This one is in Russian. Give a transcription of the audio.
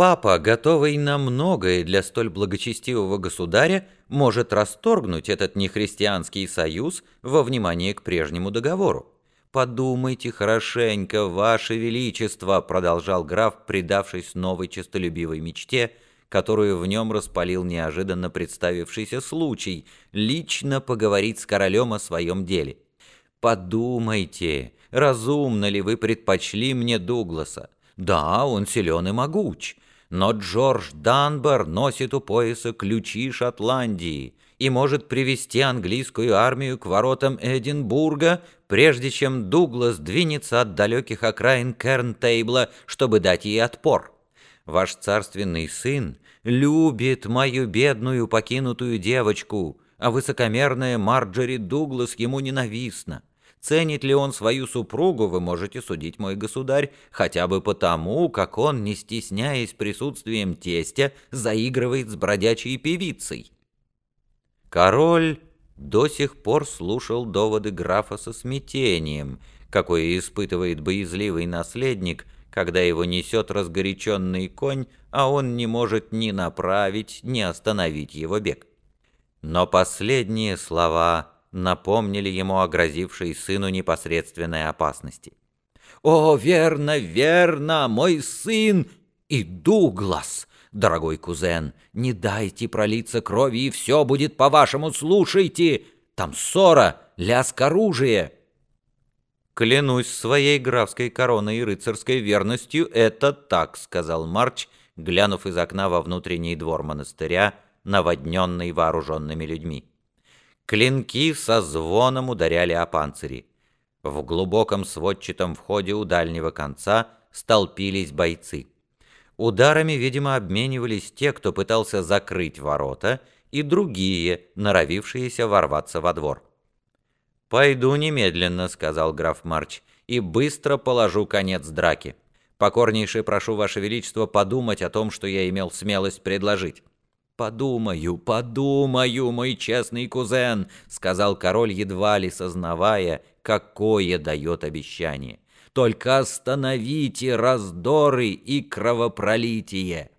Папа, готовый на многое для столь благочестивого государя, может расторгнуть этот нехристианский союз во внимание к прежнему договору. «Подумайте хорошенько, Ваше Величество», — продолжал граф, предавшись новой честолюбивой мечте, которую в нем распалил неожиданно представившийся случай, лично поговорить с королем о своем деле. «Подумайте, разумно ли вы предпочли мне Дугласа? Да, он силен и могуч, но Джордж Данбар носит у пояса ключи Шотландии и может привести английскую армию к воротам Эдинбурга, прежде чем Дуглас двинется от далеких окраин Кернтейбла, чтобы дать ей отпор. Ваш царственный сын любит мою бедную покинутую девочку, а высокомерная Марджори Дуглас ему ненавистна. Ценит ли он свою супругу, вы можете судить, мой государь, хотя бы потому, как он, не стесняясь присутствием тестя, заигрывает с бродячей певицей. Король до сих пор слушал доводы графа со смятением, какое испытывает боязливый наследник, когда его несет разгоряченный конь, а он не может ни направить, ни остановить его бег. Но последние слова напомнили ему о грозившей сыну непосредственной опасности. «О, верно, верно, мой сын и Дуглас!» «Дорогой кузен, не дайте пролиться крови, и все будет по-вашему, слушайте! Там ссора, лязг оружия!» «Клянусь своей графской короной и рыцарской верностью, это так», — сказал Марч, глянув из окна во внутренний двор монастыря, наводненный вооруженными людьми. Клинки со звоном ударяли о панцири. В глубоком сводчатом входе у дальнего конца столпились бойцы. Ударами, видимо, обменивались те, кто пытался закрыть ворота, и другие, норовившиеся ворваться во двор. «Пойду немедленно», — сказал граф Марч, — «и быстро положу конец драке. Покорнейше прошу Ваше Величество подумать о том, что я имел смелость предложить». «Подумаю, подумаю, мой честный кузен», — сказал король, едва ли сознавая, какое дает обещание. «Только остановите раздоры и кровопролитие».